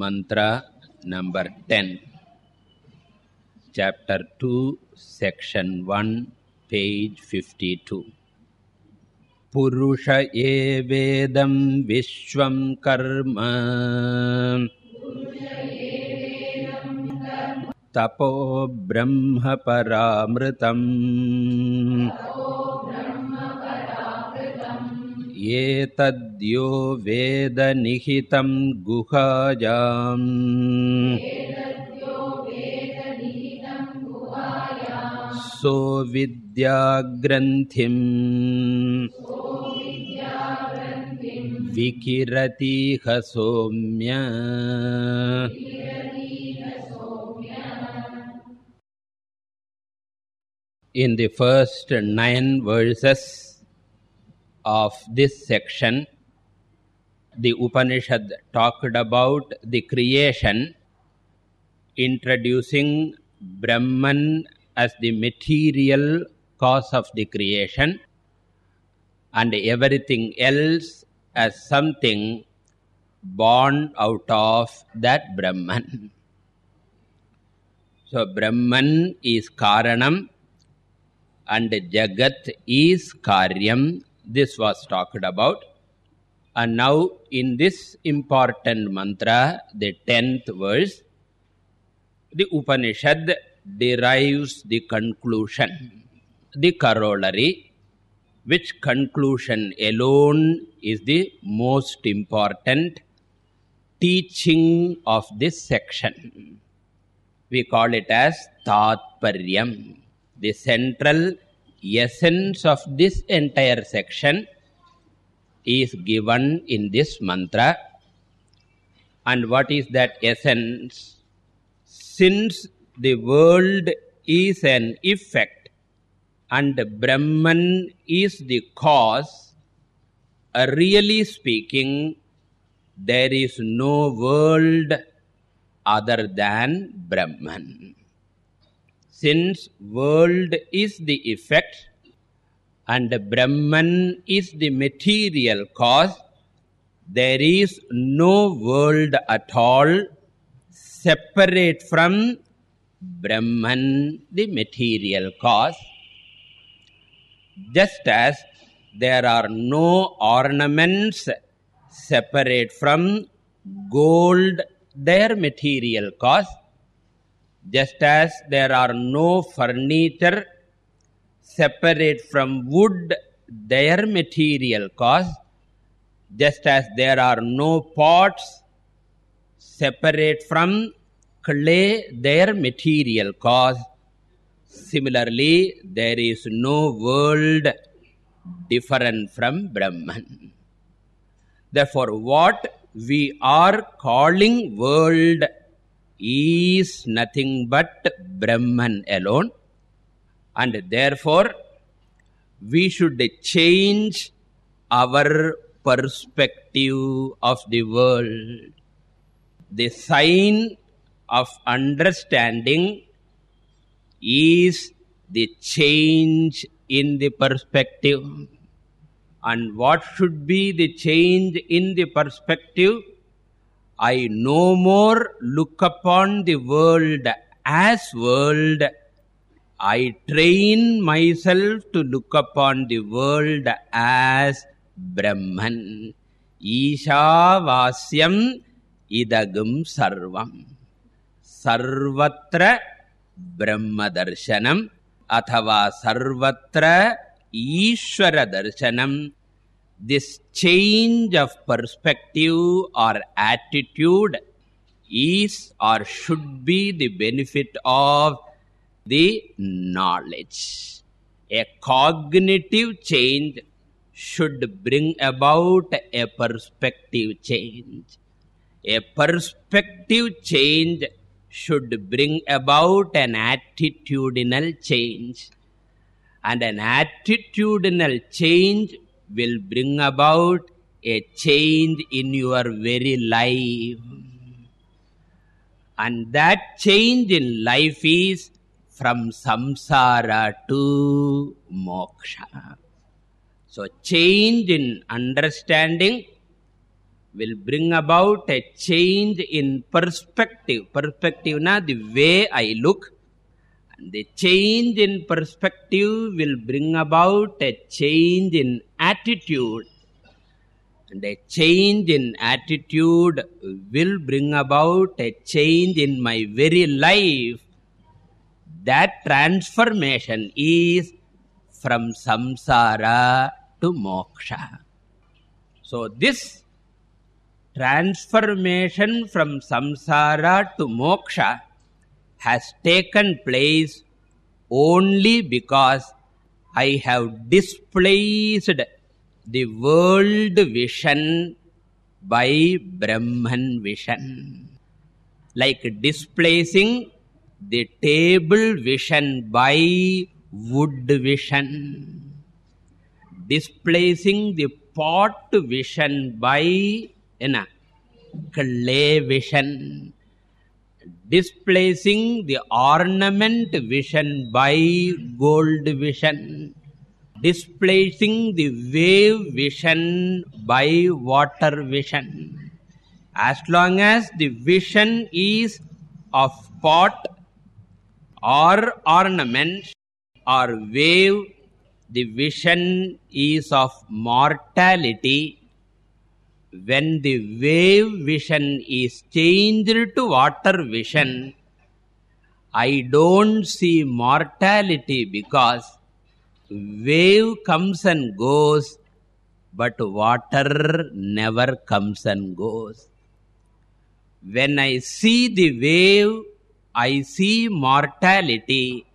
mantra number 10 chapter 2 section 1 page 52 पुरुष एवेदं विश्वं कर्म तपो ब्रह्म परामृतम् एतद्यो वेदनिहितं गुहायाम्। सो विद्याग्रन्थिम् विकिरतीह सौम्य। In the first nine verses of this section, the Upanishad talked about the creation, introducing Brahman as the material cause of the creation and everything else as something born out of that Brahman. So, Brahman is Karanam and Jagat is Karyam. This was talked about. And now, in this important mantra, the tenth verse, the Upanishad derives the conclusion, the corollary, which conclusion alone is the most important teaching of this section. We call it as Tatparyam. The central essence of this entire section is given in this mantra. And what is that essence? Since the world is an effect and Brahman is the cause, uh, really speaking, there is no world other than Brahman. Since world is the effect and Brahman is the material cause, there is no world at all separate from Brahman, the material cause. Just as there are no ornaments separate from gold, their material cause, just as there are no furniture separate from wood, their material cause, just as there are no pots separate from clay, their material cause. Similarly, there is no world different from Brahman. Therefore, what we are calling world is nothing but Brahman alone. And therefore, we should change our perspective of the world. The sign of understanding is the change in the perspective. And what should be the change in the perspective? I no more look upon the world as world. I train myself to look upon the world as Brahman. Vasyam idagum sarvam. Sarvatra Brahmadarshanam sarvatra Ishvara darshanam this change of perspective or attitude is or should be the benefit of the knowledge. A cognitive change should bring about a perspective change. A perspective change should bring about an attitudinal change. And an attitudinal change will bring about a change in your very life. And that change in life is from samsara to moksha. So, change in understanding will bring about a change in perspective perspective na the way i look and the change in perspective will bring about a change in attitude. And a change in attitude will bring about a change in my very life. That transformation is from samsara to moksha. So this transformation from samsara to moksha has taken place only because i have displaced the world vision by Brahman vision. Like displacing the table vision by wood vision. Displacing the pot vision by enna, clay vision. Displacing the ornament vision by gold vision displacing the wave vision by water vision. As long as the vision is of pot or ornament or wave, the vision is of mortality. When the wave vision is changed to water vision, I don't see mortality because wave comes and goes but water never comes and goes. When i see the wave i see mortality.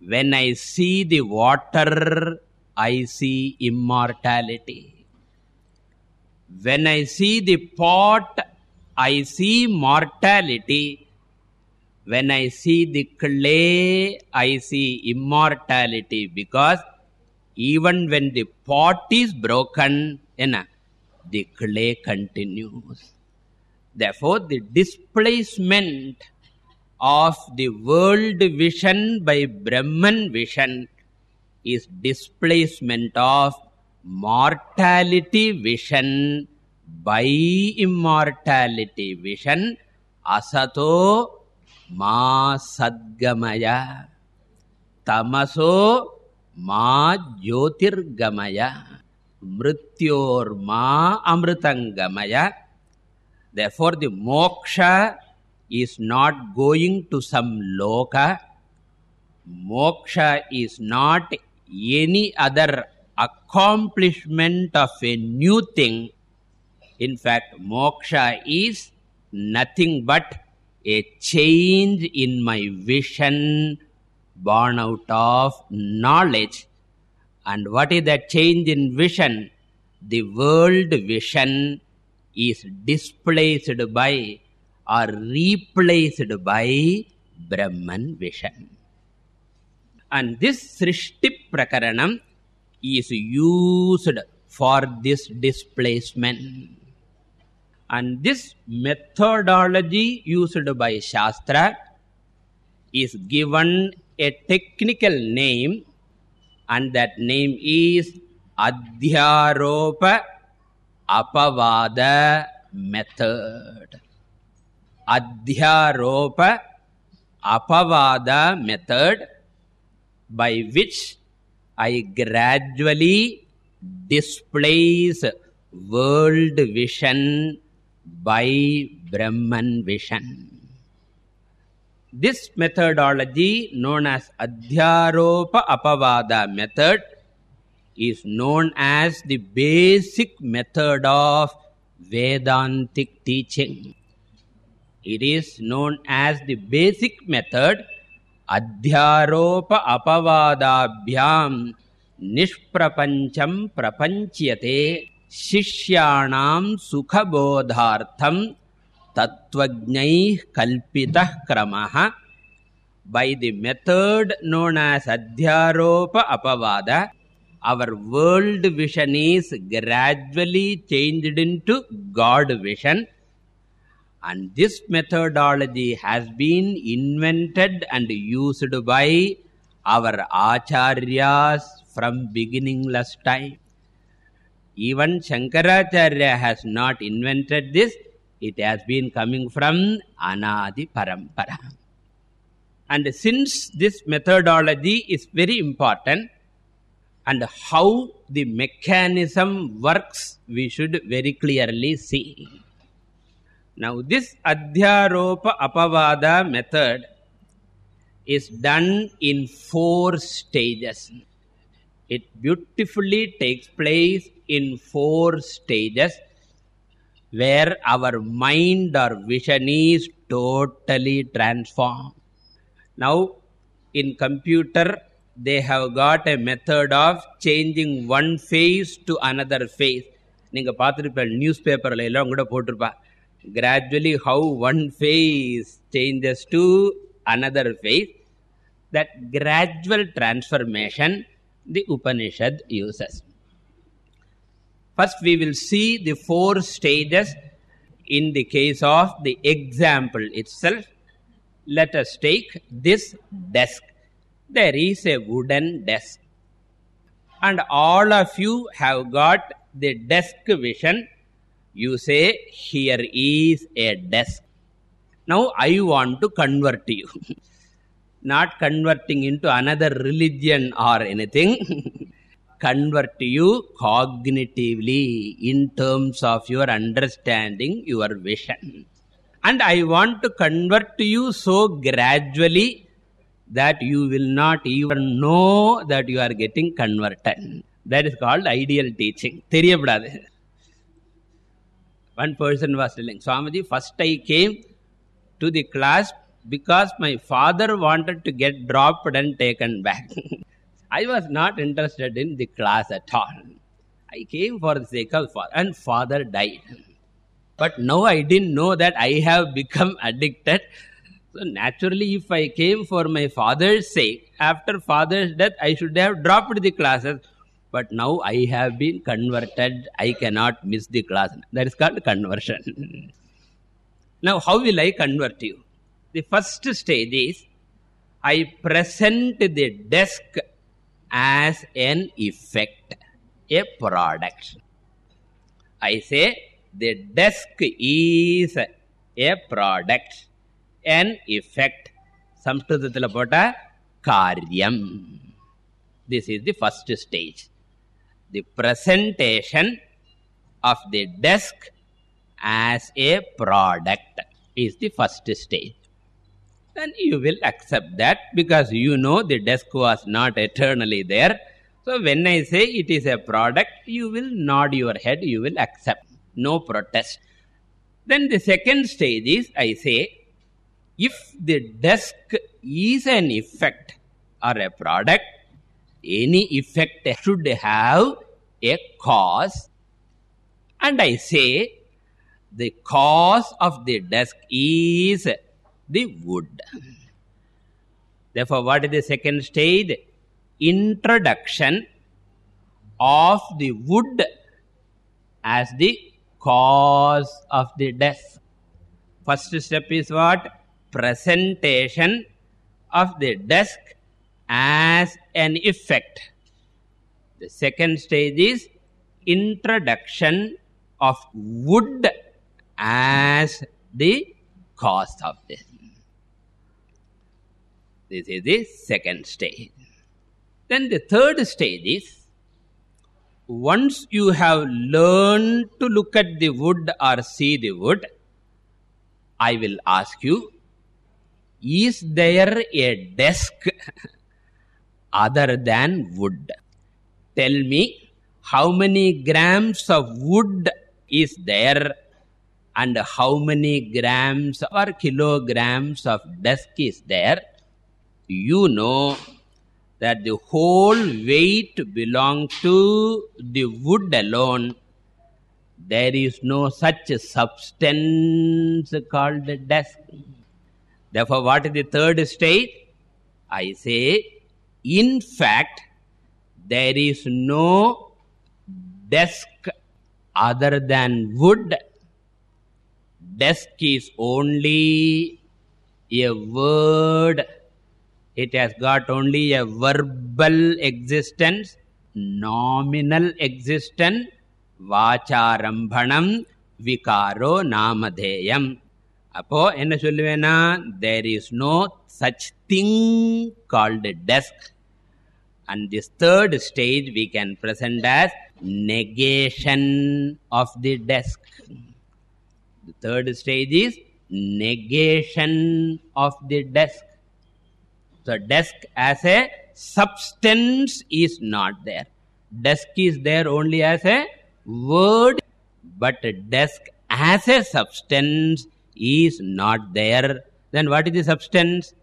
When i see the water i see immortality. When i see the pot i see mortality when I see the clay, I see immortality because even when the pot is broken, the clay continues. Therefore, the displacement of the world vision by Brahman vision is displacement of mortality vision by immortality vision asato मा सद्गमय तमसो मा ज्योतिर्गमय मृत्योर्मा is not going to some loka moksha is not any other accomplishment of a new thing in fact moksha is nothing but a change in my vision born out of knowledge. And what is that change in vision? The world vision is displaced by or replaced by brahman vision. And this srishti prakaranam is used for this displacement and this methodology used by shastra is given a technical name and that name is adhyaropa apavada method. Adhyaropa apavada method by which i gradually displace world vision by Brahman vision. This methodology known as Adhyaropa Apavada method is known as the basic method of Vedantic teaching. It is known as the basic method Adhyaropa Apavadabhyam Nishprapancham Prapanchyate शिष्याणां सुखबोधार्थं तत्त्वज्ञैः कल्पितः क्रमः. By the method known as adhyaropa apavada our world vision is gradually changed into god vision. And this methodology has been invented and used by our acharyas from beginningless time even shankaracharya has not invented this. It has been coming from anadi parampara. And since this methodology is very important and how the mechanism works we should very clearly see. Now this adhyaropa apavada method is done in four stages. It beautifully takes place in four stages where our mind or vision is totally transformed now in computer they have got a method of changing one face to another face நீங்க பார்த்துருப்பேன் news பேப்பர்ல எல்லாம் கூட போட்டிருப்பா gradually how one face changes to another face that gradual transformation the upanishad uses first we will see the four stages in the case of the example itself. Let us take this desk. There is a wooden desk. And all of you have got the desk vision. You say here is a desk. Now i want to convert you. Not converting into another religion or anything convert you cognitively in terms of your understanding your vision. And i want to convert you so gradually that you will not even know that you are getting converted. That is called ideal teaching. Theriyapudadu one person was telling swamiji first i came to the class because my father wanted to get dropped and taken back i was not interested in the class at all. I came for the sake of father and father died. But now i didn't know that i have become addicted. So naturally if i came for my father's sake after father's death i should have dropped the classes. But now i have been converted. I cannot miss the class. That is called conversion. Now how will i convert you? The first stage is i present the desk as an effect, a product. I say the desk is a product, an effect. Samskritatila pota karyam. This is the first stage. The presentation of the desk as a product is the first stage then you will accept that because you know the desk was not eternally there. So when i say it is a product you will nod your head you will accept. No protest. Then the second stage is i say if the desk is an effect or a product any effect should have a cause. And i say the cause of the desk is the wood. Therefore what is the second stage? Introduction of the wood as the cause of the desk first step is what? Presentation of the desk as an effect. The second stage is introduction of wood as the cause of this this is the second stage. Then the third stage is once you have learned to look at the wood or see the wood i will ask you is there a desk other than wood? Tell me how many grams of wood is there and how many grams or kilograms of desk is there you know that the whole weight belongs to the wood alone. There is no such substance called desk therefore what is the third state? I say in fact there is no desk other than wood. Desk is only a word it has got only a verbal existence nominal existence வாச்சாரம்பணம் விகாரோ நாமதேயம் அப்போ என்ன சொல்லுவேன்னா there is no such thing called desk and this third stage we can present as negation of the desk the third stage is negation of the desk so desk as a substance is not there desk is there only as a word but desk as a substance is not there then what is the substance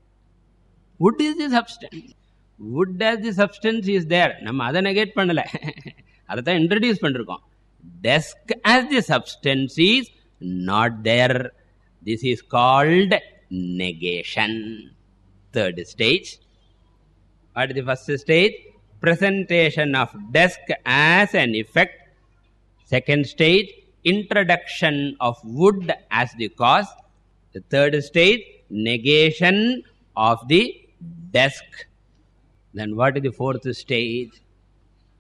wood is the substance wood as the substance is there நம்ம அதை negate பண்ணல அதை தான் introduce பண்ணிருக்கோம் desk as the substance is not there this is called negation third stage. What is the first stage? Presentation of desk as an effect. Second stage introduction of wood as the cause. The third stage negation of the desk. Then what is the fourth stage?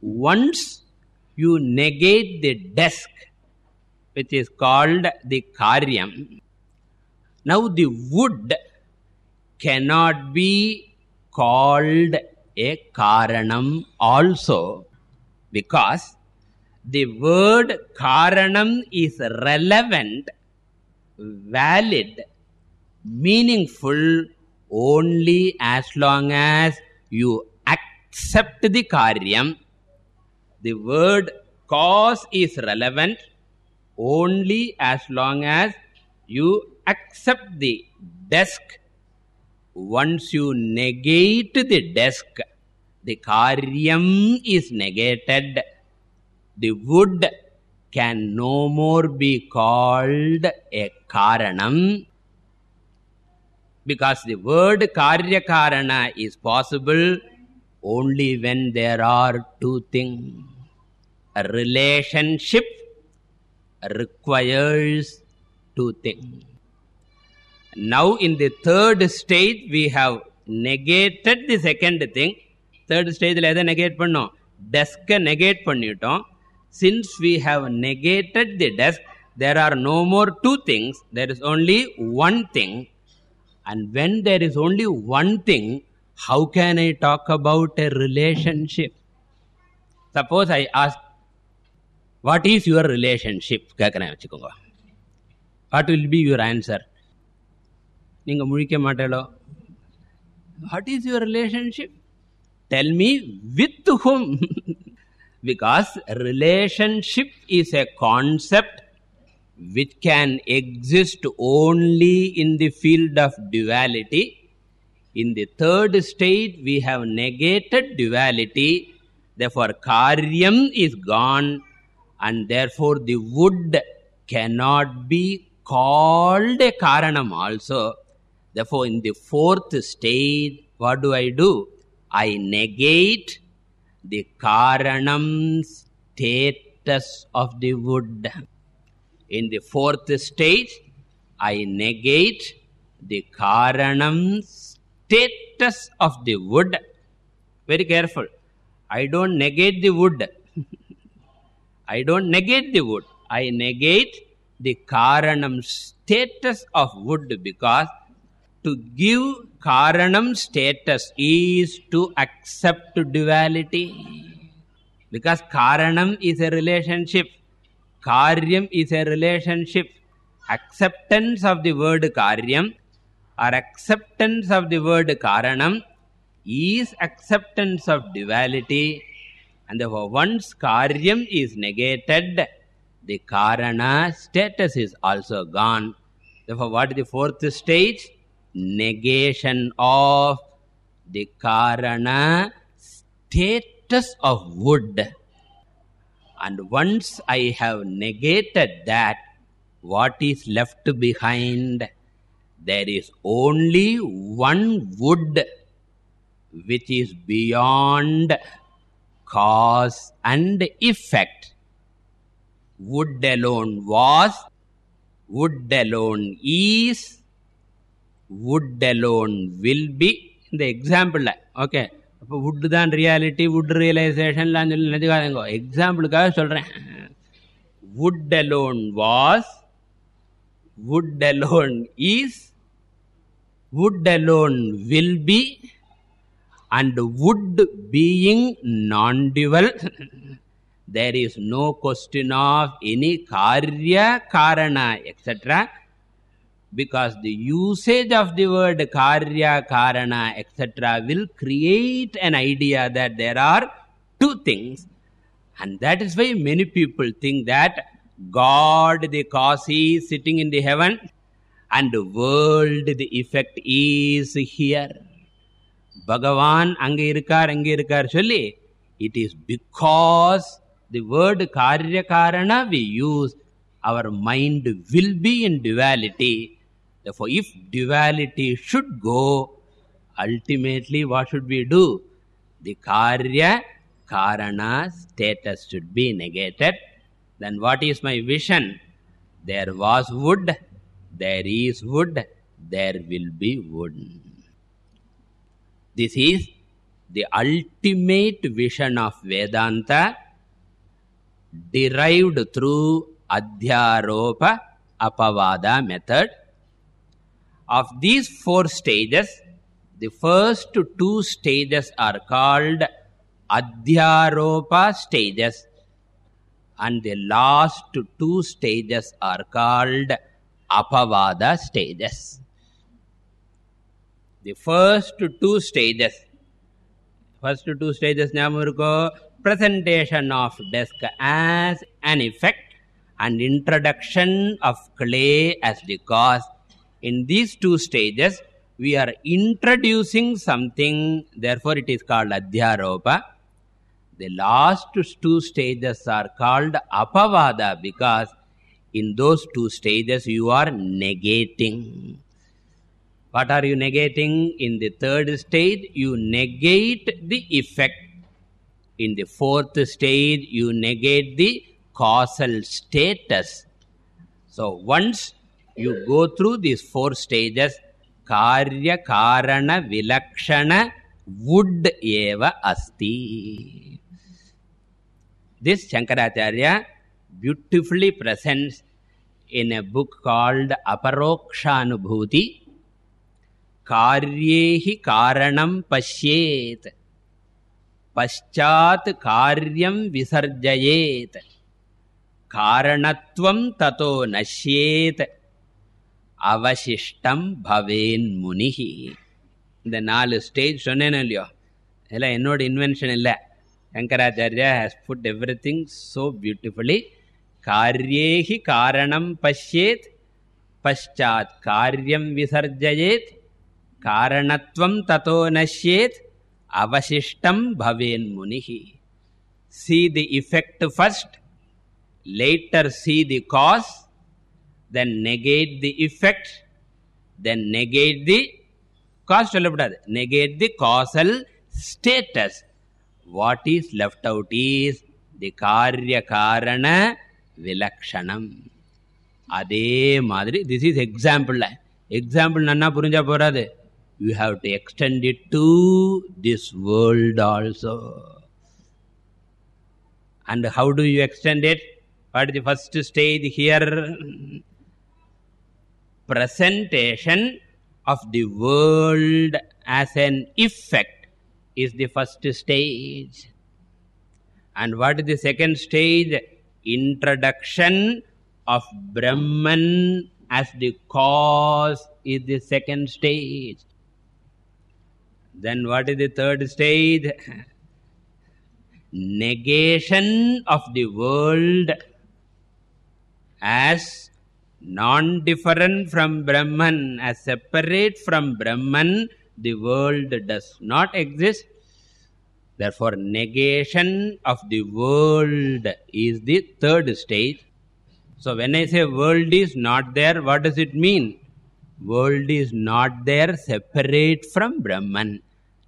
Once you negate the desk which is called the karyam. Now the wood cannot be called a karanam also because the word karanam is relevant valid meaningful only as long as you accept the karyam. The word cause is relevant only as long as you accept the desk once you negate the desk the karyam is negated. The wood can no more be called a karanam. Because the word karya karana is possible only when there are two things. A relationship requires two things now in the third stage we have negated the second thing third stage la edha negate பண்ணோம் desk negate பண்ணிட்டோம் since we have negated the desk there are no more two things there is only one thing and when there is only one thing how can i talk about a relationship suppose i ask what is your relationship கேக்குறேன் வச்சுக்கோங்க what will be your answer நீங்க முழிக்க மாட்டேளோ what is your relationship tell me with whom because relationship is a concept which can exist only in the field of duality in the third state we have negated duality therefore karyam is gone and therefore the wood cannot be called a karanam also therefore in the fourth stage what do i do? I negate the karanam status of the wood. In the fourth stage i negate the karanam status of the wood. Very careful. I don't negate the wood. I don't negate the wood. I negate the karanam status of wood because to give karanam status is to accept duality. Because karanam is a relationship karyam is a relationship. Acceptance of the word karyam or acceptance of the word karanam is acceptance of duality. And therefore once karyam is negated the karana status is also gone. Therefore what is the fourth stage negation of the karana status of wood. And once i have negated that what is left behind? There is only one wood which is beyond cause and effect. Wood alone was wood alone is wood alone will be இந்த எக்ஸாம்பிளில் okay அப்போ wood தான் reality wood ரியலைசேஷன்லாம் சொல்லி நினைச்சுக்காதங்க. எக்ஸாம்பிளுக்காக சொல்கிறேன் wood alone was wood alone is wood alone will be and wood being நான் there is no question of any காரிய காரண extra because the usage of the word karya, karana, etc. will create an idea that there are two things. And that is why many people think that God, the cause is sitting in the heaven and the world, the effect is here. Bhagavan, ange irkar, ange irkar, it is because the word karya, karana we use, our mind will be in duality therefore if duality should go ultimately what should we do? The karya karana status should be negated. Then what is my vision? There was wood there is wood there will be wood. This is the ultimate vision of vedanta derived through adhyaropa apavada method of these four stages, the first two stages are called Adhyaropa stages. And the last two stages are called Apavada stages. The first two stages, first two stages, presentation of desk as an effect and introduction of clay as the cause in these two stages we are introducing something therefore it is called adhyaropa the last two stages are called apavada because in those two stages you are negating. What are you negating? In the third stage you negate the effect. In the fourth stage you negate the causal status. So once through these four stages. Karya karana vilakshana wood eva asti. This shankaracharya beautifully presents in a book called aparokshanubhuti कार्ये हि कारणं पश्येत् पश्चात् कार्यं विसर्जयेत् कारणत्वं ततो नश्येत् அவசிஷ்டம் பவேன் முனிகி இந்த நாலு stage சொன்னேன்னு இல்லையோ இதெல்லாம் என்னோட இன்வென்ஷன் இல்லை Shankaracharya has put everything so beautifully காரியேகி காரணம் பசியேத் பஷாத் காரியம் விசர்ஜயேத் காரணத்துவம் தத்தோ நஷ்யேத் அவசிஷ்டம் பவேன் முனிகி see the effect first, later see the cause, then negate the effect then negate the cause சொல்லப்படாது negate the causal status what is left out is the karya karana vilakshanam அதே மாதிரி this is example example நன்னா புரிஞ்சா போறாது you have to extend it to this world also and how do you extend it what is the first stage here Presentation of the world as an effect is the first stage. And what is the second stage? Introduction of brahman as the cause is the second stage. Then what is the third stage? Negation of the world as non-different from brahman as separate from brahman the world does not exist. Therefore negation of the world is the third stage. So when i say world is not there what does it mean? World is not there separate from brahman.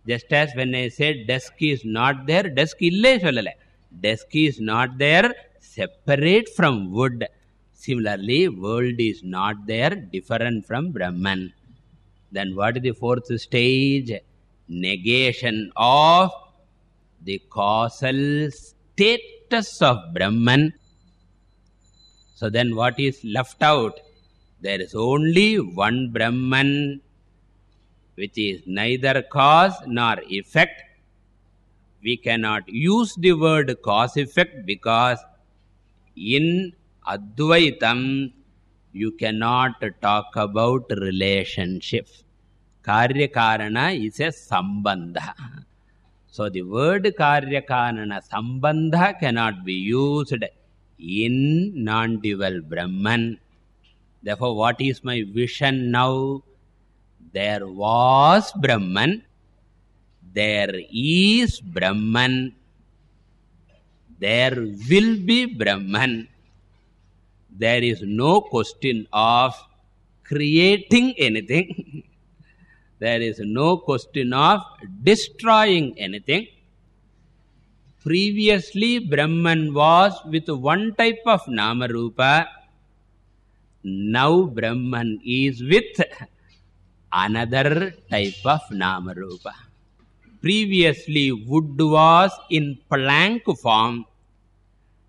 Just as when i say desk is not there desk ille sollala desk is not there separate from wood similarly world is not there different from brahman then what is the fourth stage negation of the causal status of brahman So then what is left out? There is only one Brahman which is neither cause nor effect. We cannot use the word cause effect because in Advaitam you cannot talk about relationship. Karya Karana is a Sambandha. So the word Karya Karana Sambandha cannot be used in non-dual Brahman. Therefore, what is my vision now? There was Brahman, there is Brahman, there will be Brahman. There is no question of creating anything. there is no question of destroying anything. Previously, Brahman was with one type of nama Namarupa. Now, Brahman is with another type of nama Namarupa. Previously, wood was in plank form,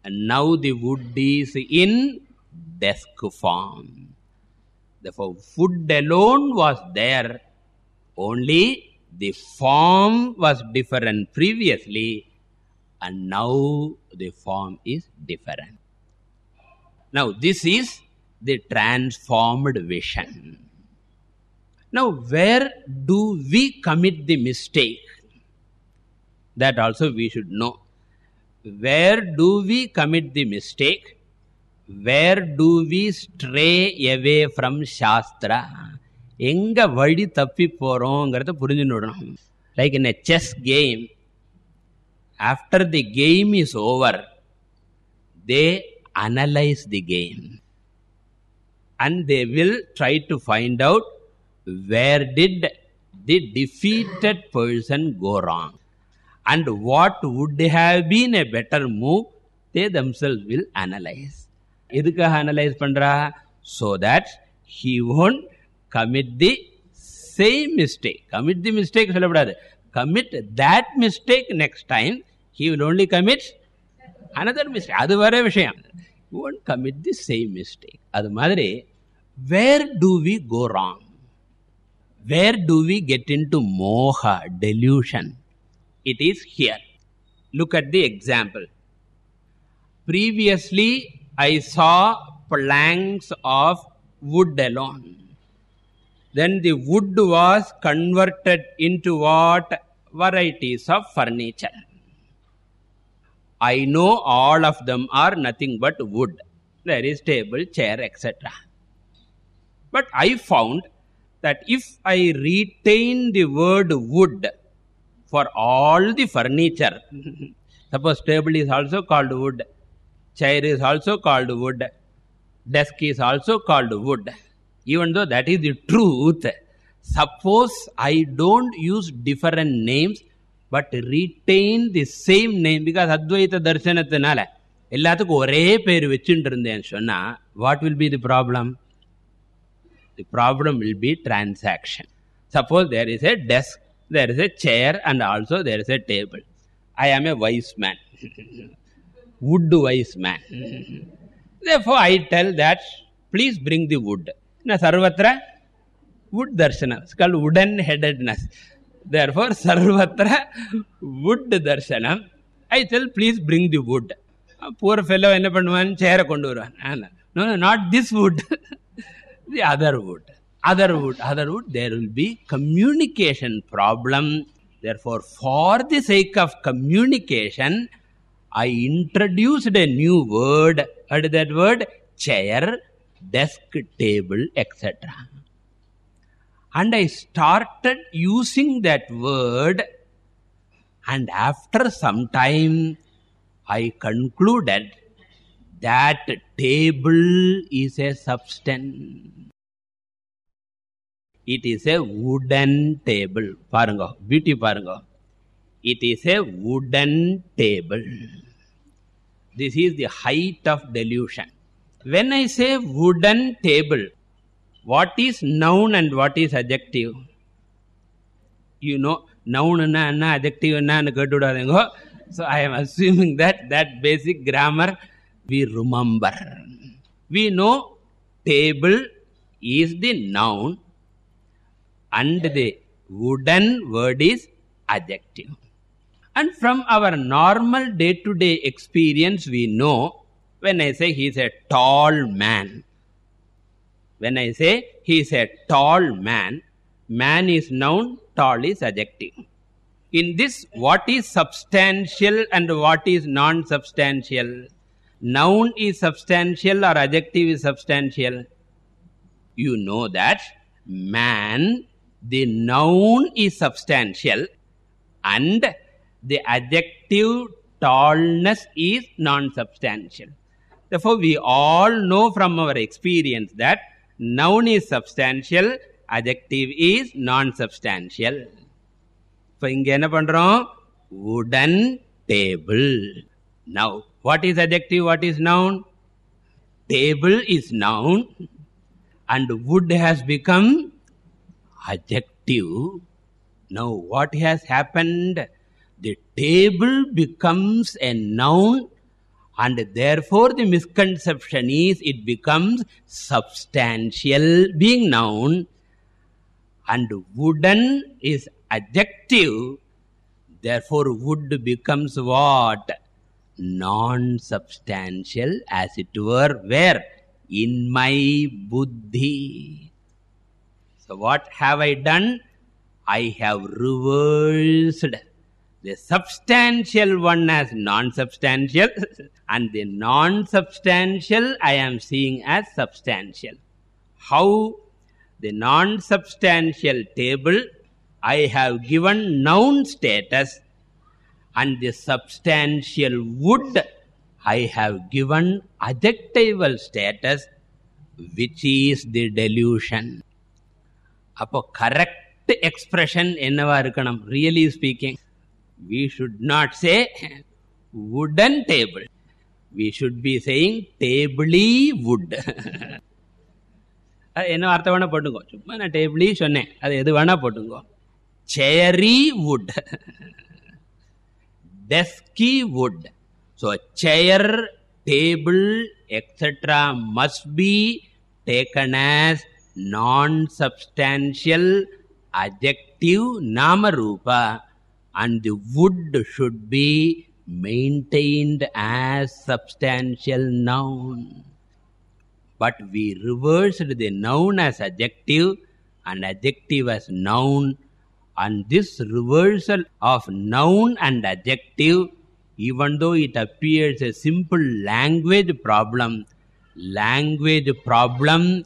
and now the wood is in desk form. Therefore, food alone was there, only the form was different previously, and now the form is different. Now, this is the transformed vision. Now, where do we commit the mistake? That also we should know. Where do we commit the mistake? Where do we stray away from Shastra? எங்க வழி தப்பி போறோங்கிறத புரிஞ்சுன்னு like in a chess game after the game is over they analyse the game and they will try to find out where did the defeated person go wrong and what would have been a better move they themselves will analyze எதுக்காக analyze பண்றா so that he won't commit the same mistake commit the mistake சொல்லக்கூடாது commit that mistake next time he will only commit another mistake அது வர விஷயம் won't commit the same mistake அது மாதிரி where do we go wrong where do we get into moha delusion it is here look at the example previously i saw planks of wood alone. Then the wood was converted into what? Varieties of furniture. I know all of them are nothing but wood there is table chair etc but i found that if i retain the word wood for all the furniture suppose table is also called wood chair is also called wood desk is also called wood even though that is the truth suppose i don't use different names but retain the same name because advaita darshanathinala எல்லாத்துக்கும் ஒரே பேர் வச்சுட்டு இருந்தேன்னு சொன்னா what will be the problem the problem will be transaction suppose there is a desk there is a chair and also there is a table i am a wise man wood wise man therefore i tell that please bring the wood na sarvatra wood darshana it's called wooden headedness therefore sarvatra wood darshanam i tell please bring the wood poor fellow என்ன பண்ணுவான் சேரை கொண்டு வருவான் no no not this wood the other wood other wood other wood there will be communication problem therefore for the sake of communication i introduced a new word what is that word chair desk table etc and i started using that word and after some time i concluded that table is a substance it is a wooden table பாருங்க beauty பாருங்க it is a wooden table. This is the height of delusion. When I say wooden table, what is noun and what is adjective? You know, noun na na adjective na and go. So I am assuming that that basic grammar we remember. We know table is the noun and the wooden word is adjective and from our normal day to day experience we know when i say he is a tall man. When i say he is a tall man man is noun tall is adjective. In this what is substantial and what is non substantial noun is substantial or adjective is substantial? You know that man the noun is substantial and the adjective tallness is non substantial therefore we all know from our experience that noun is substantial adjective is non substantial இப்போ இங்க என்ன பண்றோம் wooden table now what is adjective what is noun table is noun and wood has become adjective now what has happened The table becomes a noun and therefore the misconception is it becomes substantial being noun and wooden is adjective. Therefore wood becomes what? Non substantial as it were where? In my buddhi. So what have i done? I have reversed the substantial one as non substantial and the non substantial i am seeing as substantial how the non substantial table I have given noun status and the substantial wood I have given adjectival status which is the delusion. அப்போ correct expression என்னவா இருக்கணும் really speaking we should not say wooden table. We should be saying tably wood. என்ன வார்த்தை வேணா போட்டுங்கோ சும்மா நான் டேபிளி சொன்னேன். அது எது வேணா போட்டுங்கோ சேரி wood Teskey wood so chair table etcetera must be taken as non substantial adjective namarupa and the wood should be maintained as substantial noun. But we reversed the noun as adjective and adjective as noun. And this reversal of noun and adjective even though it appears a simple language problem language problem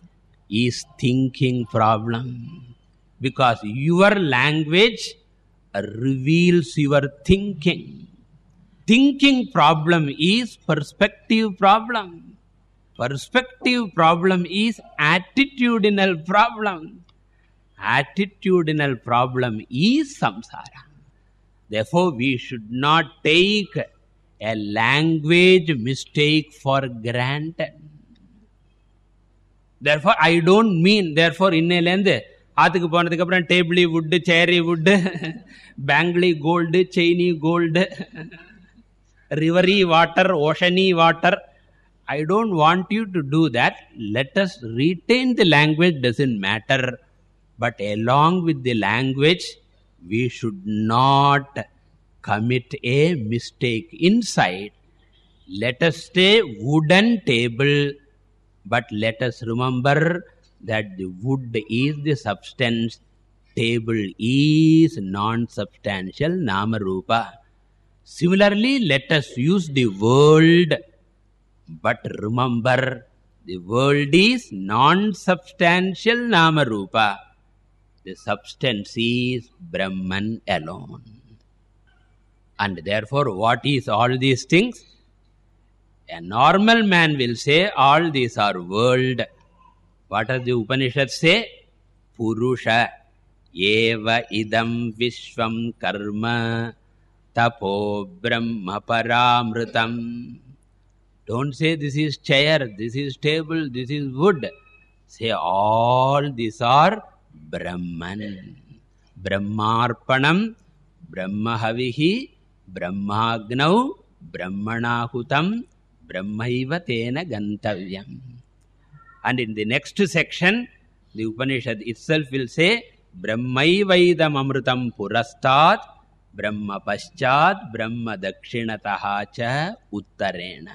is thinking problem. Because your language reveals your thinking. Thinking problem is perspective problem. Perspective problem is attitudinal problem. Attitudinal problem is samsara. Therefore, we should not take a language mistake for granted. Therefore, I don't mean, therefore, innelende ஆத்துக்கு போனதுக்கு அப்புறம் டேபிளி wood சேரி wood பேங்க்லி gold செயினி gold ரிவரி water ஓஷனி water I don't want you to do that. Let us retain the language, doesn't matter. But along with the language, we should not commit a mistake inside. Let us stay wooden table, but let us remember that the wood is the substance, table is non-substantial nama rupa. Similarly, let us use the world but remember the world is non-substantial nama rupa the substance is brahman alone. And therefore what is all these things? A normal man will say all these are world पठति उपनिषत्से पुरुष एव इदं विश्वं कर्म तपो ब्रह्मपरामृतम्। Don't say this is chair this is table this is wood say all this are Brahman ब्रह्मार्पणं ब्रह्महविः ब्रह्माग्नौ ब्रह्मणाहुतं ब्रह्मैव तेन गन्तव्यम् And in the next section, the Upanishad itself will say, Brahmaivedam amrutam purastat, Brahma paschat, Brahma dakshinataha cha uttarena.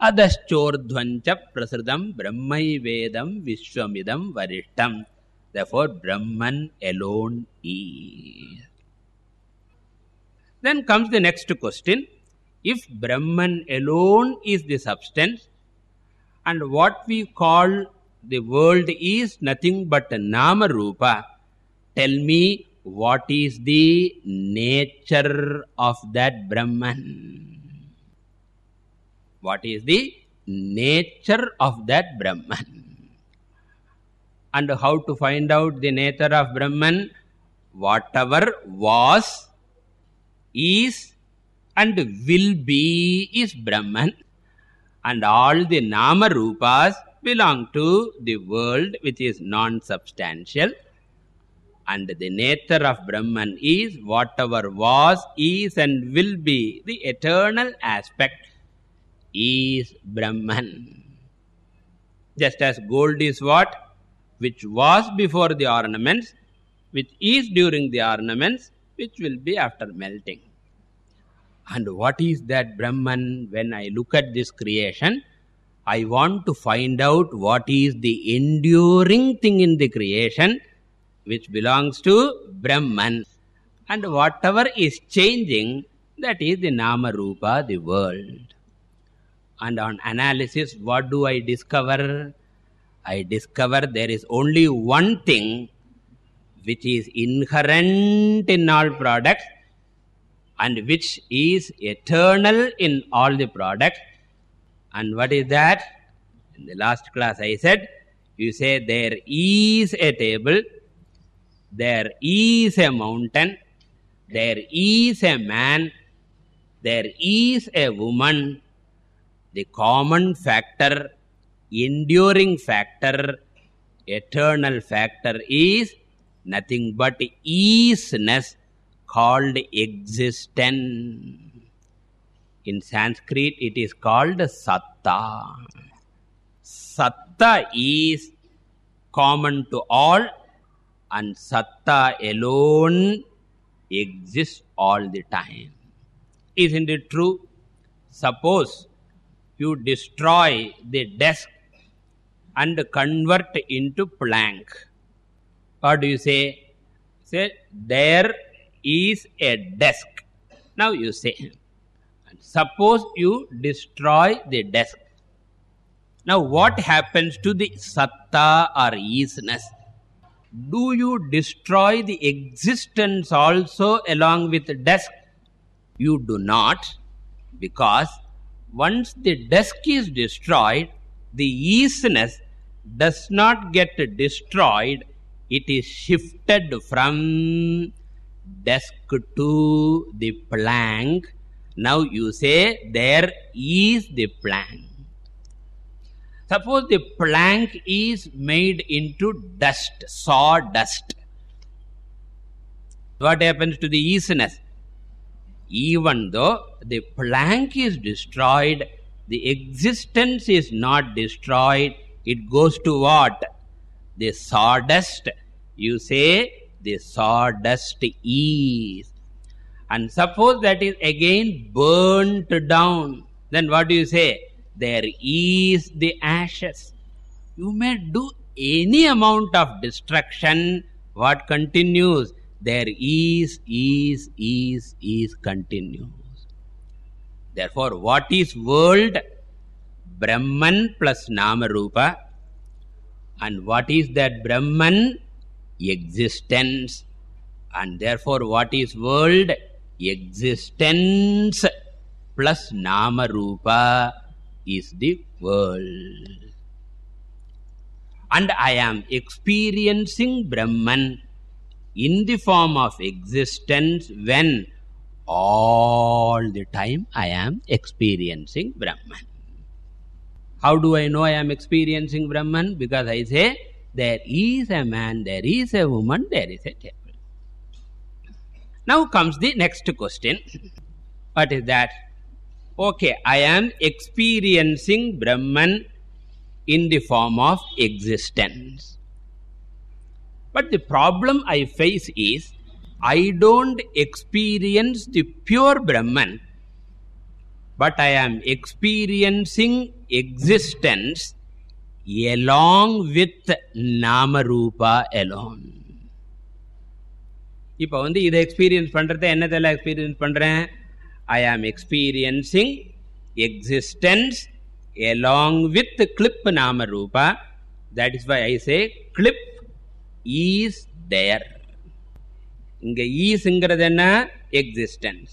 Adaschordhvancha prasridam Brahmaivedam vishwamidam varishtam. Therefore, Brahman alone is. Then comes the next question. If Brahman alone is the substance, and what we call the world is nothing but Nama Rupa, tell me what is the nature of that Brahman? What is the nature of that Brahman? and how to find out the nature of Brahman. Whatever was, is and will be is Brahman. And all the Nama Rupas belong to the world which is non-substantial. And the nature of Brahman is whatever was, is and will be. The eternal aspect is Brahman. Just as gold is what? which was before the ornaments, which is during the ornaments, which will be after melting. And what is that Brahman? When I look at this creation, I want to find out what is the enduring thing in the creation which belongs to Brahman. And whatever is changing, that is the Nama Rupa, the world. And on analysis, what do I discover? I discover there is only one thing which is inherent in all products and which is eternal in all the products. And what is that? In the last class I said, you say there is a table, there is a mountain, there is a man, there is a woman. The common factor enduring factor, eternal factor is nothing but isness called existence. In Sanskrit, it is called satta. Satta is common to all and satta alone exists all the time. Isn't it true? Suppose you destroy the desk and convert into plank. What do you say? Say, there is a desk. Now you say, suppose you destroy the desk. Now what happens to the satta or isness? Do you destroy the existence also along with the desk? You do not because once the desk is destroyed, the isness does not get destroyed it is shifted from desk to the plank. Now you say there is the plank. Suppose the plank is made into dust sawdust. What happens to the isness? Even though the plank is destroyed the existence is not destroyed. It goes to what? The sawdust. You say the sawdust is. And suppose that is again burnt down. Then what do you say? There is the ashes. You may do any amount of destruction. What continues? There is, is, is, is continues. Therefore, what is world? Brahman plus Nama Rupa. And what is that Brahman? Existence. And therefore, what is world? Existence plus Nama Rupa is the world. And I am experiencing Brahman in the form of existence when all the time I am experiencing Brahman. How do I know I am experiencing Brahman? Because I say, there is a man, there is a woman, there is a temple. Now comes the next question. What is that? Okay, I am experiencing Brahman in the form of existence. But the problem I face is I don't experience the pure Brahman, but I am experiencing existence along with Namarupa alone. இப்போ வந்து இதை experience பண்ணுறத என்னதெல்லாம் experience பண்ணுறேன் I am experiencing existence along with the clip nama rupa that is why i say clip is there இங்க ஈஸ்ங்கிறது என்ன existence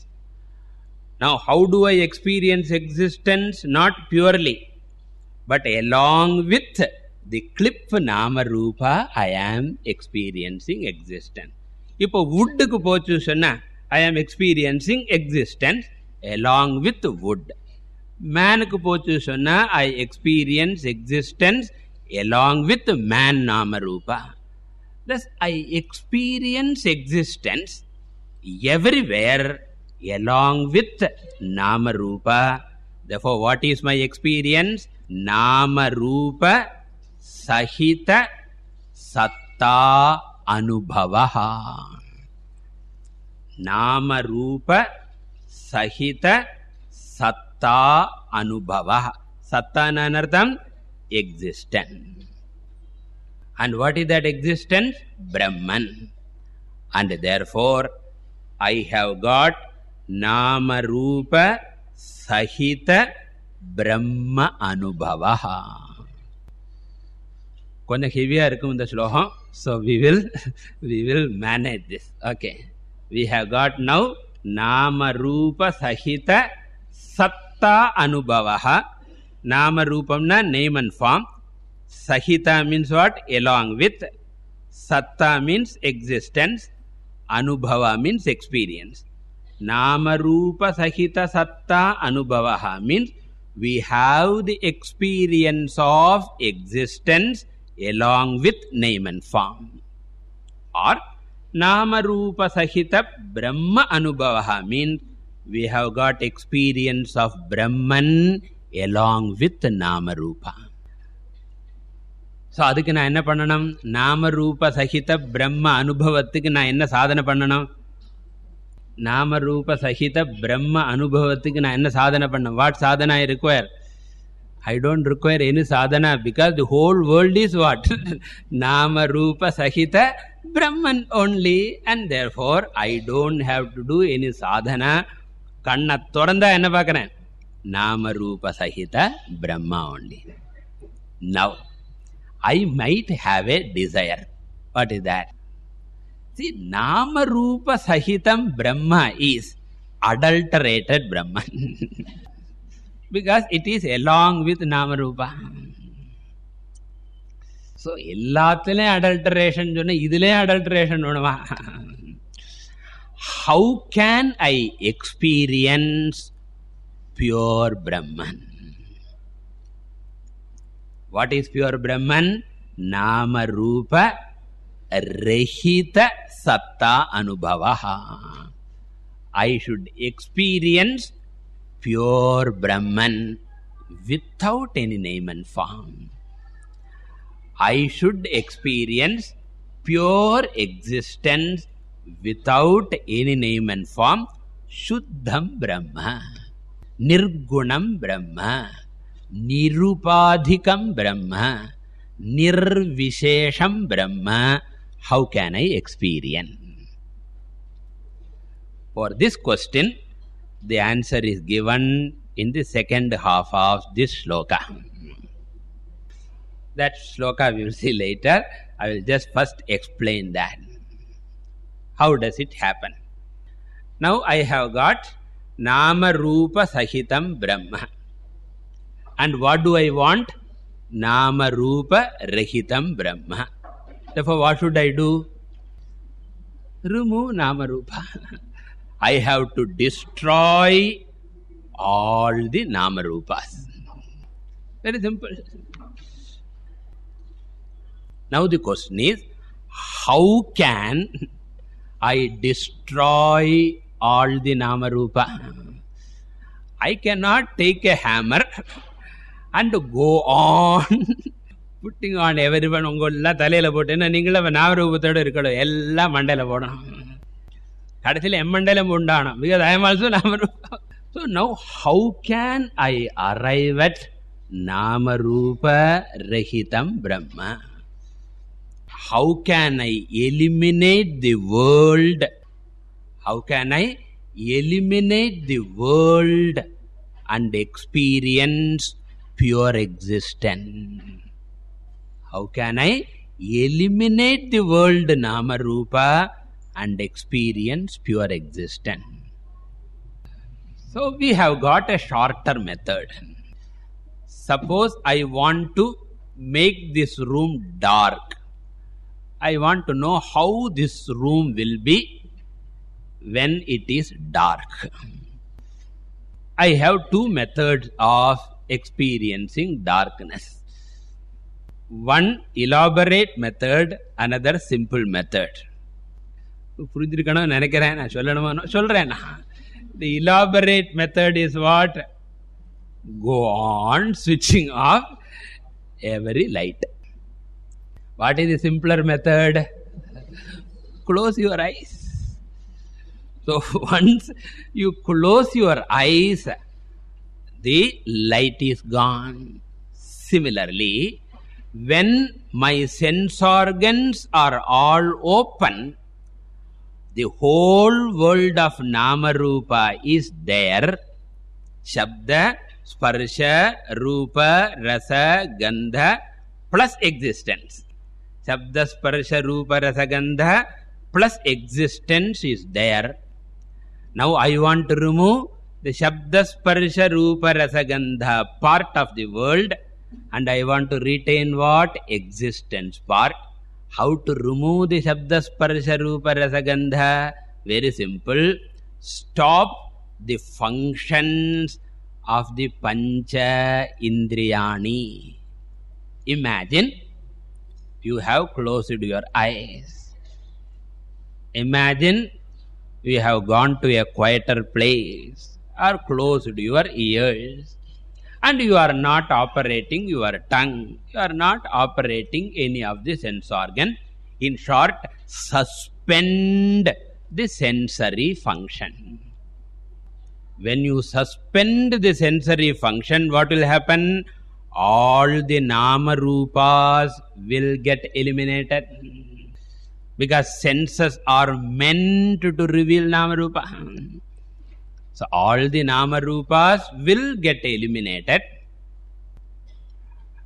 now how do i experience existence not purely but along with the clip nama rupa i am experiencing existence இப்போ வுட்டுக்கு போச்சு சொன்னா i am experiencing existence along with wood மேனுக்கு போச்சு சொன்னா ஐ experience existence along with man nama rupa thus i experience existence everywhere along with nama rupa therefore what is my experience නාමරූප සහිත සත්තා අනුභවහා. නාමරූප සහිත සත්තා අනුභවහ. සත්තානනර්ථම් existence. And what is that existence? Brahman. And therefore, I have got Nama Rupa Sahita brahma anubhava கொஞ்சம் ஹெவியா இருக்கும் இந்த ஸ்லோகம் so we will we will manage this okay we have got now nama rupa sahita sat satta anubhavaha nama rupamna name and form sahita means what along with satta means existence anubhava means experience nama rupa sahita satta anubhavaha means we have the experience of existence along with name and form or nama rupa sahita brahma anubhavaha means we have got experience of brahman along with nama rupa so அதுக்கு நான் என்ன பண்ணணும் நாமரூப சகித பிரம்ம அனுபவத்துக்கு நான் என்ன சாதனை பண்ணணும் நாமரூப சகித பிரம்ம அனுபவத்துக்கு நான் என்ன சாதனை பண்ணேன்? What sadhana I require I don't require any sadhana because the whole world is what நாம ரூப சகித only and therefore I don't have to do any sadhana. கண்ணை திறந்தா என்ன பார்க்குறேன்? நாம ரூப சகித Brahma only now I might have a desire what is that See, Nama Rupa Sahitam Brahma is adulterated Brahman. because it is along with Nama Rupa. So எல்லாத்துலேயும் adulteration சொன்ன இதுலேயும் adulteration பண்ணுவா how can I experience pure Brahman what is pure Brahman நாம ரூப नुभवः I should experience pure Brahman without any and form and experience pure existence without any name and form शुद्धं ब्रह्म निर्गुणं ब्रह्म निरुपाधिकं ब्रह्म निर्विशेषं ब्रह्म how can i experience? For this question the answer is given in the second half of this shloka. That shloka we will see later. I will just first explain that. How does it happen? Now i have got nama rupa sahitam brahma. And what do i want? Nama rupa rahitam brahma therefore what should i do? Remove nama rupa i have to destroy all the nama rupas very simple. Now the question is how can I destroy all the Nama Rupa. I cannot take a hammer and go on putting on everyone உங்கள் எல்லாம் தலையில் போட்டுன்னா நீங்களும் நாகரூபத்தோடு இருக்கணும். எல்லாம் மண்டையில் போடணும். கடைசியில் என் மண்டையிலும் உண்டானோம் because I நாமரூபம். So now how can I arrive at நாமரூப ரஹிதம் பிரம்ம? How can I eliminate the world how can I eliminate the world and experience pure existence. How can I eliminate the world Nama Rupa and experience pure existence? So we have got a shorter method. Suppose I want to make this room dark. I want to know how this room will be when it is dark. I have two methods of experiencing darkness One elaborate method, another simple method. புரிஞ்சிருக்கணும் நினைக்கிறேன் நான் சொல்லணுமா சொல்றேன் the elaborate method is what go on switching off every light what is the simpler method close your eyes so once you close your eyes the light is gone similarly when my sense organs are all open the whole world of nama rupa is there. Shabda sparsha rupa rasa gandha plus existence. Shabda sparsha rupa rasa gandha plus existence is there. Now i want to remove the shabda sparsha rupa rasa gandha part of the world and i want to retain what? Existence. Part how to remove the shabda sparsha rupa rasa gandha very simple. Stop the functions of the pancha indriyani. Imagine you have closed your eyes. Imagine you have gone to a quieter place or closed your ears and you are not operating your tongue. You are not operating any of the sense organ. In short suspend the sensory function. When you suspend the sensory function what will happen? All the nama rupas will get eliminated. Because senses are meant to reveal nama rupa so all the nama rupas will get eliminated.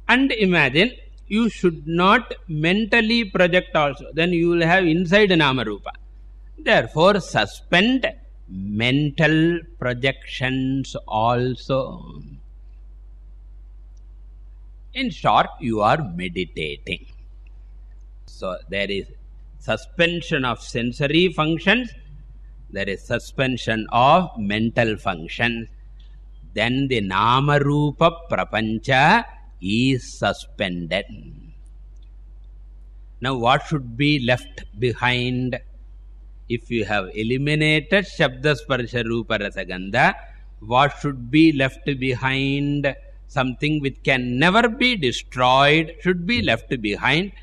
And imagine you should not mentally project also. Then you will have inside nama rupa. Therefore suspend mental projections also. In short you are meditating. So there is suspension of sensory functions there is suspension of mental functions then the nama rupa prapancha is suspended. Now what should be left behind? If you have eliminated shabda sparsha rupa rasa gandha what should be left behind? Something which can never be destroyed should be left behind.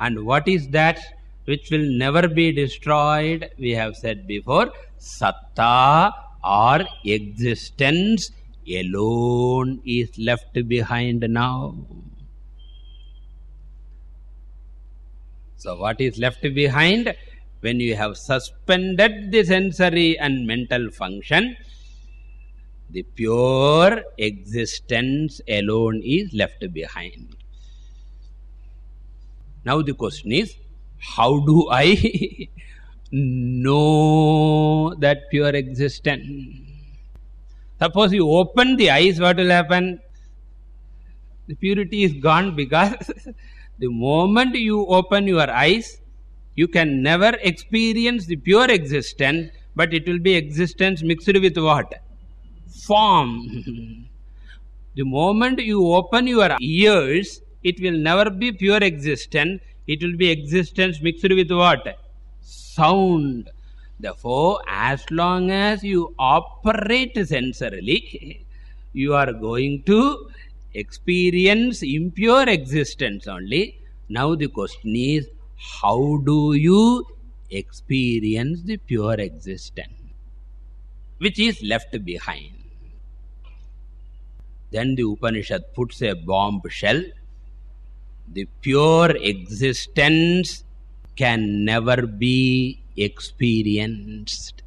And what is that which will never be destroyed we have said before satta or existence alone is left behind now. So what is left behind? When you have suspended the sensory and mental function the pure existence alone is left behind. Now the question is how do i know that pure existence? Suppose you open the eyes what will happen? The purity is gone because the moment you open your eyes you can never experience the pure existence but it will be existence mixed with what? Form. The moment you open your ears it will never be pure existence it will be existence mixed with what? Sound. Therefore as long as you operate sensorily you are going to experience impure existence only. Now the question is how do you experience the pure existence? Which is left behind. Then the upanishad puts a bomb shell the pure existence can never be experienced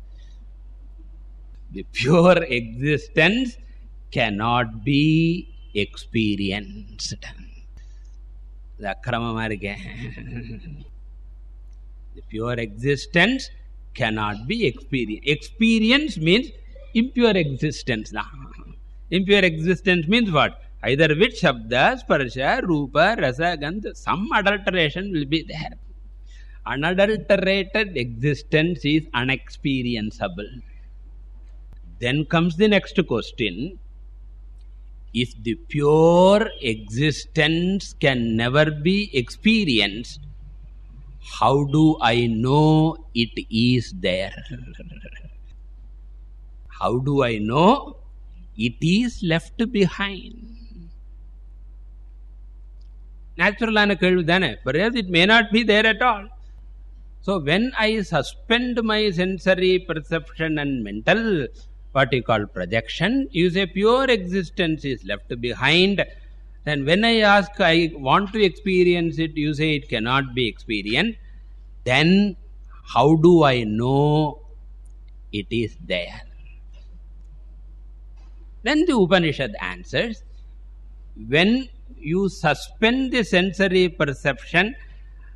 the pure existence cannot be experienced இது அக்கிரமமா இருக்கேன் the pure existence cannot be experienced experience means impure existence impure existence means what Either with shabda sparsha rupa rasa gandha some adulteration will be there. Unadulterated existence is unexperienceable. Then comes the next question. If the pure existence can never be experienced how do i know it is there? How do i know it is left behind நேச்சுரலான கேள்வி தானே perhaps it may not be there at all so when i suspend my sensory perception and mental what you call projection you say pure existence is left behind then when i ask i want to experience it you say it cannot be experienced then how do i know it is there then the upanishad answers when you suspend the sensory perception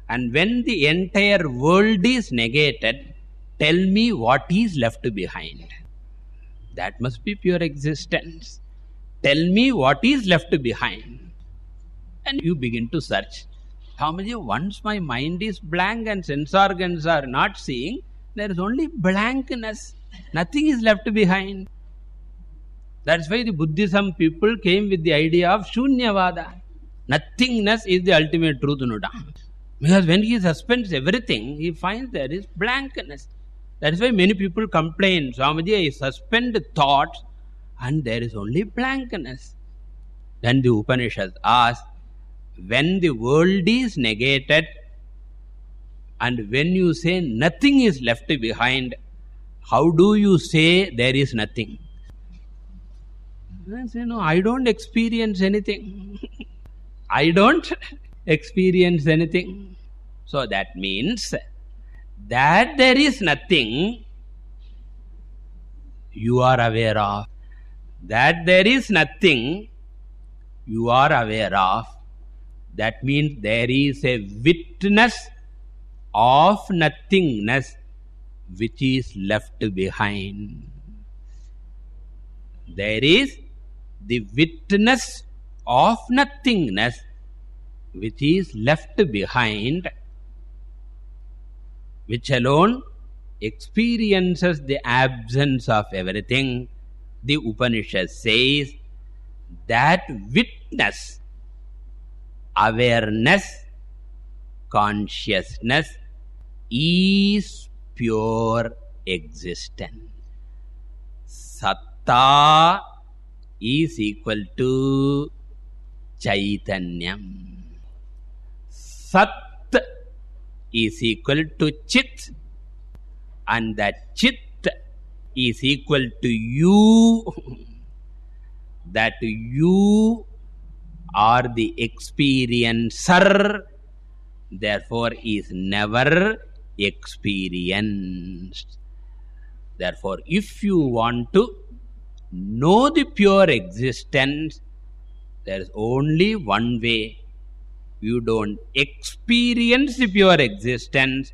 and when the entire world is negated tell me what is left behind. That must be pure existence. Tell me what is left behind. And you begin to search. How many once my mind is blank and sense organs are not seeing there is only blankness. Nothing is left behind that's why the buddhism people came with the idea of shunyavada nothingness is the ultimate truth nuda because when he suspends everything he finds there is blankness that is why many people complain, Swamiji, I suspend thoughts and there is only blankness. Then the Upanishad asks, when the world is negated and when you say nothing is left behind, how do you say there is nothing? I say, no, I don't experience anything. I don't experience anything. So that means that there is nothing you are aware of that there is nothing you are aware of that means there is a witness of nothingness which is left behind there is the witness of nothingness which is left behind which alone experiences the absence of everything, the Upanishad says that witness, awareness, consciousness is pure existence. Satta is equal to Chaitanyam. Sat is equal to chit and that chit is equal to you that you are the experiencer. Therefore is never experienced. Therefore if you want to know the pure existence. There is only one way. You don't experience the pure existence.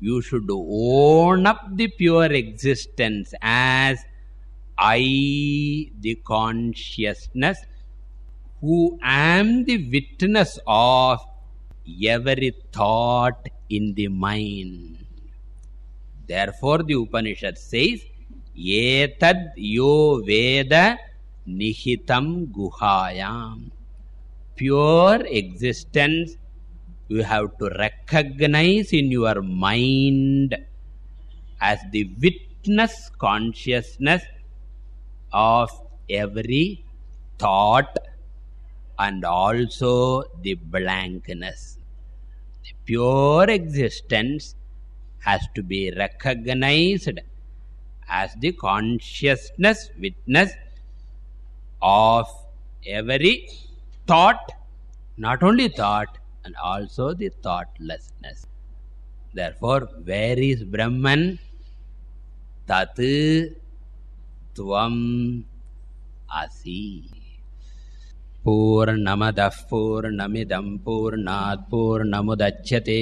You should own up the pure existence as I, the consciousness, who am the witness of every thought in the mind. Therefore, the Upanishad says, Etad yo veda nihitam guhayam pure existence you have to recognize in your mind as the witness consciousness of every thought and also the blankness. The pure existence has to be recognized as the consciousness, witness of every thought, not only thought, and also the thoughtlessness. Therefore, where is Brahman? Tat Tvam Asi. पूर्णमदः पूर्णमिदं पूर्णात् पूर्णमुदच्छते